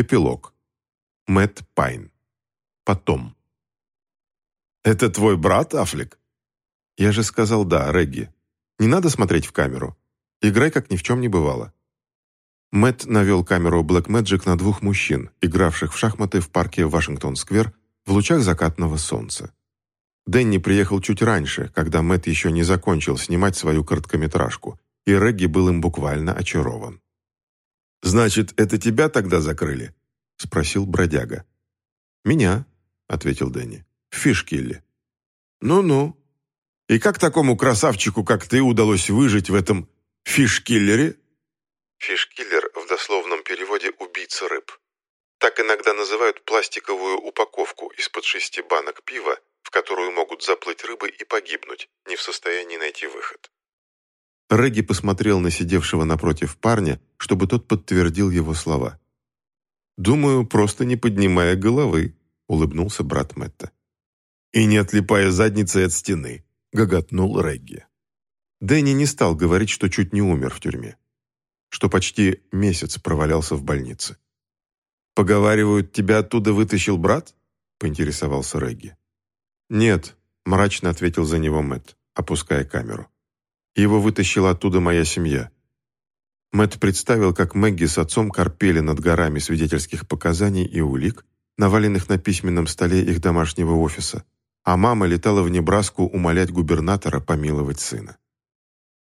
Эпилог. Мэтт Пайн. Потом. «Это твой брат, Аффлек?» «Я же сказал да, Регги. Не надо смотреть в камеру. Играй, как ни в чем не бывало». Мэтт навел камеру Black Magic на двух мужчин, игравших в шахматы в парке Вашингтон-сквер в лучах закатного солнца. Дэнни приехал чуть раньше, когда Мэтт еще не закончил снимать свою короткометражку, и Регги был им буквально очарован. «Значит, это тебя тогда закрыли?» — спросил бродяга. «Меня», — ответил Дэнни, — «в Фишкилле». «Ну-ну. И как такому красавчику, как ты, удалось выжить в этом фишкиллере?» Фишкиллер в дословном переводе «убийца рыб». Так иногда называют пластиковую упаковку из-под шести банок пива, в которую могут заплыть рыбы и погибнуть, не в состоянии найти выход. Регги посмотрел на сидевшего напротив парня, чтобы тот подтвердил его слова. «Думаю, просто не поднимая головы», — улыбнулся брат Мэтта. «И не отлипая задницей от стены», — гоготнул Регги. Дэнни не стал говорить, что чуть не умер в тюрьме, что почти месяц провалялся в больнице. «Поговаривают, тебя оттуда вытащил брат?» — поинтересовался Регги. «Нет», — мрачно ответил за него Мэтт, опуская камеру. Его вытащила оттуда моя семья. Мэтт представил, как Мэгги с отцом корпели над горами свидетельских показаний и улик, наваленных на письменном столе их домашнего офиса, а мама летала в Небраску умолять губернатора помиловать сына.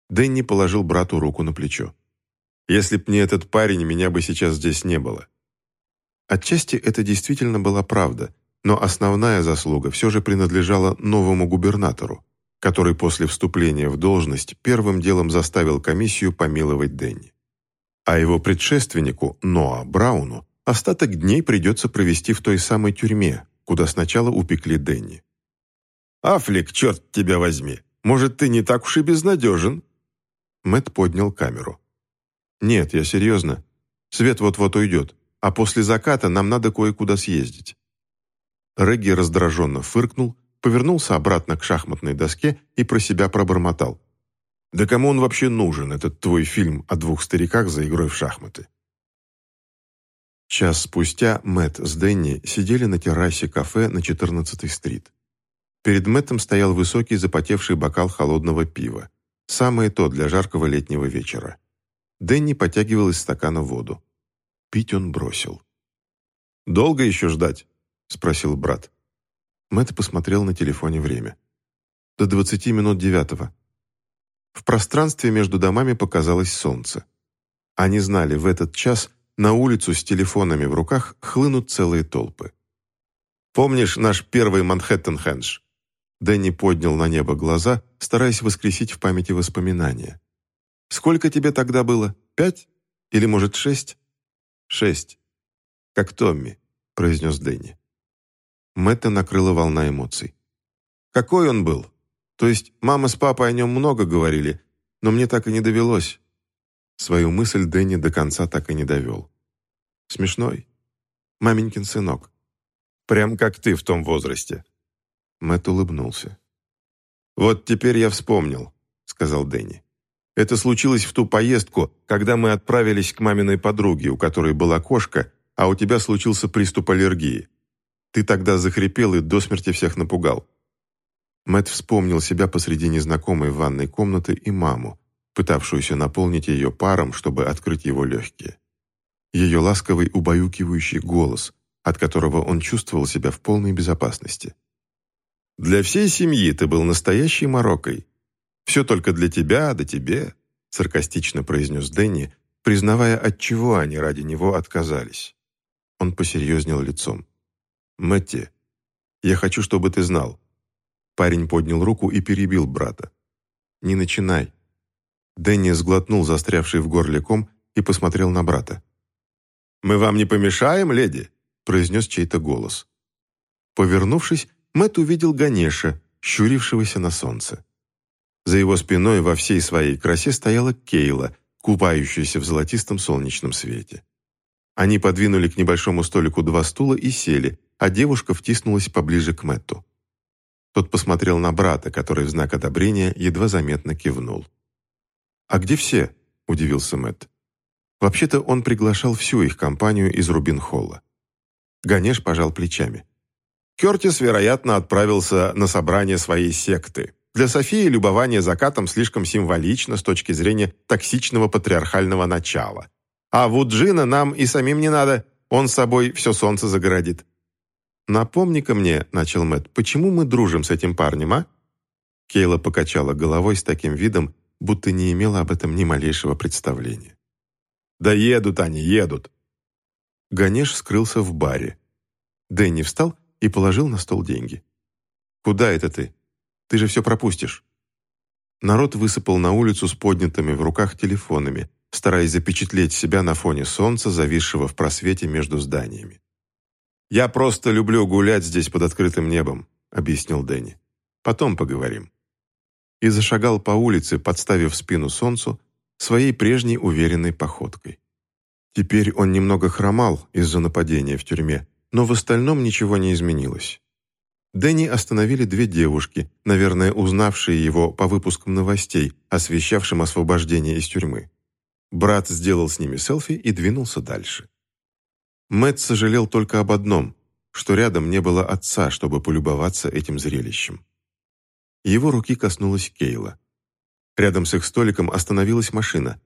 Дэнни положил брату руку на плечо. «Если б не этот парень, меня бы сейчас здесь не было». Отчасти это действительно была правда, но основная заслуга все же принадлежала новому губернатору, который после вступления в должность первым делом заставил комиссию помиловать Дэнни. А его предшественнику, Ноа Брауну, остаток дней придется провести в той самой тюрьме, куда сначала упекли Дэнни. «Афлик, черт тебя возьми! Может, ты не так уж и безнадежен?» Мэт поднял камеру. «Нет, я серьезно. Свет вот-вот уйдет, а после заката нам надо кое-куда съездить». Регги раздраженно фыркнул, повернулся обратно к шахматной доске и про себя пробормотал. «Да кому он вообще нужен, этот твой фильм о двух стариках за игрой в шахматы?» Час спустя Мэтт с Дэнни сидели на террасе кафе на 14-й стрит. Перед Мэттом стоял высокий запотевший бокал холодного пива. Самое то для жаркого летнего вечера. Дэнни потягивал из стакана воду. Пить он бросил. «Долго еще ждать?» — спросил брат. Мэтт посмотрел на телефоне время. До двадцати минут девятого. В пространстве между домами показалось солнце. Они знали, в этот час на улицу с телефонами в руках хлынут целые толпы. «Помнишь наш первый Манхэттен-хендж?» Дэнни поднял на небо глаза, стараясь воскресить в памяти воспоминания. «Сколько тебе тогда было? Пять? Или, может, шесть?» «Шесть. Как Томми», — произнес Дэнни. Мэтта накрыла волна эмоций. «Какой он был? То есть мама с папой о нем много говорили, но мне так и не довелось». Свою мысль Дэнни до конца так и не довел. «Смешной. Маменькин сынок. Прям как ты в том возрасте». Мэтт улыбнулся. «Вот теперь я вспомнил», — сказал Дэнни. «Это случилось в ту поездку, когда мы отправились к маминой подруге, у которой была кошка, а у тебя случился приступ аллергии. Ты тогда захрипел и до смерти всех напугал». Мэт вспомнил себя посреди незнакомой ванной комнаты и маму, пытавшуюся наполнить ее паром, чтобы открыть его легкие. Ее ласковый убаюкивающий голос, от которого он чувствовал себя в полной безопасности. «Для всей семьи ты был настоящей морокой. Все только для тебя, да тебе», саркастично произнес Дэнни, признавая, от чего они ради него отказались. Он посерьезнел лицом. «Мэтти, я хочу, чтобы ты знал». Парень поднял руку и перебил брата. «Не начинай». Дэнни сглотнул застрявший в горле ком и посмотрел на брата. «Мы вам не помешаем, леди?» произнес чей-то голос. Повернувшись, Мэтт увидел Ганеша, щурившегося на солнце. За его спиной во всей своей красе стояла Кейла, купающаяся в золотистом солнечном свете. Они подвинули к небольшому столику два стула и сели, а девушка втиснулась поближе к Мэтту. Тот посмотрел на брата, который в знак одобрения едва заметно кивнул. «А где все?» – удивился Мэтт. Вообще-то он приглашал всю их компанию из Рубин-Холла. Ганеш пожал плечами. Кертис, вероятно, отправился на собрание своей секты. Для Софии любование закатом слишком символично с точки зрения токсичного патриархального начала. А Вуджина нам и самим не надо, он с собой все солнце загородит. «Напомни-ка мне», — начал Мэтт, — «почему мы дружим с этим парнем, а?» Кейла покачала головой с таким видом, будто не имела об этом ни малейшего представления. «Да едут они, едут!» Ганеш скрылся в баре. Дэнни встал и положил на стол деньги. «Куда это ты? Ты же все пропустишь». Народ высыпал на улицу с поднятыми в руках телефонами, стараясь запечатлеть себя на фоне солнца, зависшего в просвете между зданиями. «Я просто люблю гулять здесь под открытым небом», — объяснил Дэнни. «Потом поговорим». И зашагал по улице, подставив спину солнцу, своей прежней уверенной походкой. Теперь он немного хромал из-за нападения в тюрьме, но в остальном ничего не изменилось. Дэнни остановили две девушки, наверное, узнавшие его по выпускам новостей, освещавшим освобождение из тюрьмы. Брат сделал с ними селфи и двинулся дальше. Мэтт сожалел только об одном, что рядом не было отца, чтобы полюбоваться этим зрелищем. Его руки коснулась Кейла. Рядом с их столиком остановилась машина.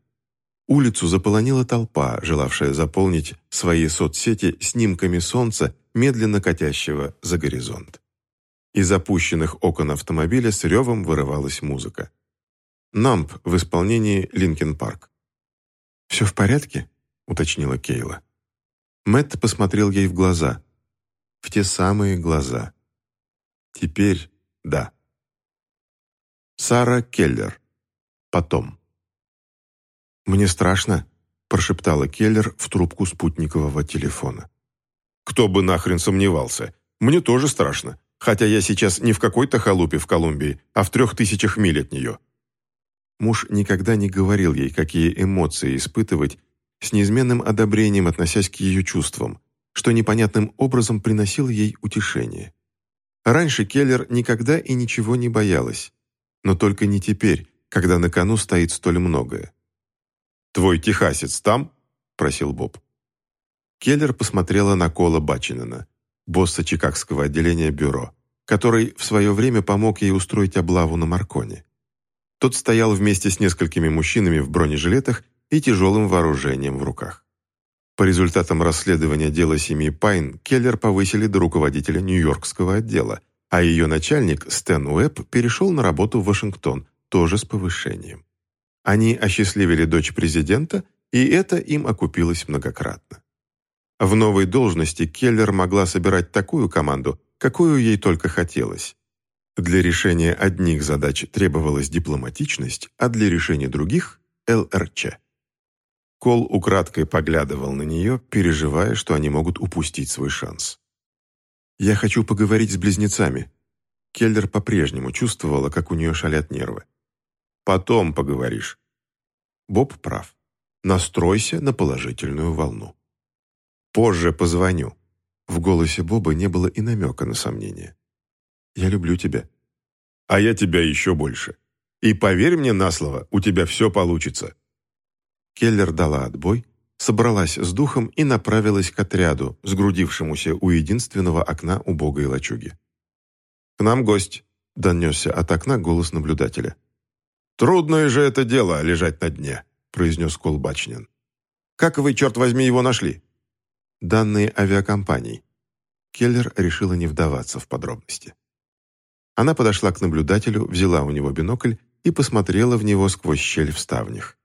Улицу заполонила толпа, желавшая заполнить свои соцсети снимками солнца, медленно катящего за горизонт. Из опущенных окон автомобиля с ревом вырывалась музыка. «Намп» в исполнении «Линкен Парк». «Все в порядке?» — уточнила Кейла. Мэтт посмотрел ей в глаза. В те самые глаза. Теперь да. Сара Келлер. Потом. «Мне страшно», – прошептала Келлер в трубку спутникового телефона. «Кто бы нахрен сомневался? Мне тоже страшно, хотя я сейчас не в какой-то халупе в Колумбии, а в трех тысячах миль от нее». Муж никогда не говорил ей, какие эмоции испытывать, с неизменным одобрением относясь к ее чувствам, что непонятным образом приносило ей утешение. Раньше Келлер никогда и ничего не боялась, но только не теперь, когда на кону стоит столь многое. «Твой техасец там?» – просил Боб. Келлер посмотрела на Кола Бачинена, босса Чикагского отделения бюро, который в свое время помог ей устроить облаву на Марконе. Тот стоял вместе с несколькими мужчинами в бронежилетах и тяжелым вооружением в руках. По результатам расследования дела семьи Пайн Келлер повысили до руководителя Нью-Йоркского отдела, а ее начальник Стэн Уэбб перешел на работу в Вашингтон, тоже с повышением. Они осчастливили дочь президента, и это им окупилось многократно. В новой должности Келлер могла собирать такую команду, какую ей только хотелось. Для решения одних задач требовалась дипломатичность, а для решения других – ЛРЧ. Кол украдкой поглядывал на нее, переживая, что они могут упустить свой шанс. «Я хочу поговорить с близнецами». Келлер по-прежнему чувствовала, как у нее шалят нервы. Потом поговоришь». Боб прав. Настройся на положительную волну. «Позже позвоню». В голосе Боба не было и намека на сомнение. «Я люблю тебя». «А я тебя еще больше. И поверь мне на слово, у тебя все получится». Келлер дала отбой, собралась с духом и направилась к отряду, сгрудившемуся у единственного окна убогой лачуги. «К нам гость», — донесся от окна голос наблюдателя. «Трудное же это дело, лежать на дне», — произнес Колбачнин. «Как вы, черт возьми, его нашли?» «Данные авиакомпаний». Келлер решила не вдаваться в подробности. Она подошла к наблюдателю, взяла у него бинокль и посмотрела в него сквозь щель в ставнях.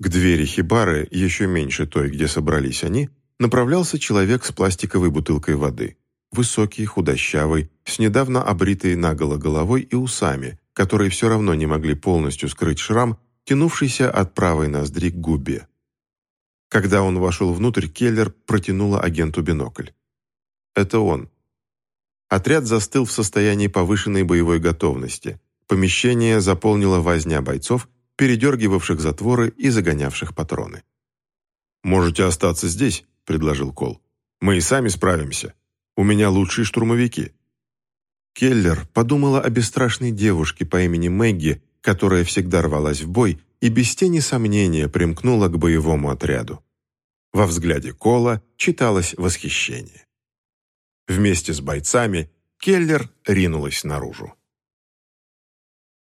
К двери хибары, еще меньше той, где собрались они, направлялся человек с пластиковой бутылкой воды. Высокий, худощавый, с недавно обритой наголо головой и усами, которые все равно не могли полностью скрыть шрам, тянувшийся от правой ноздри к губе. Когда он вошел внутрь, Келлер протянула агенту бинокль. «Это он». Отряд застыл в состоянии повышенной боевой готовности. Помещение заполнило возня бойцов, передергивавших затворы и загонявших патроны. «Можете остаться здесь», — предложил Кол. «Мы и сами справимся. У меня лучшие штурмовики». Келлер подумала о бесстрашной девушке по имени Мэгги, которая всегда рвалась в бой и без тени сомнения примкнула к боевому отряду. Во взгляде Кола читалось восхищение. Вместе с бойцами Келлер ринулась наружу.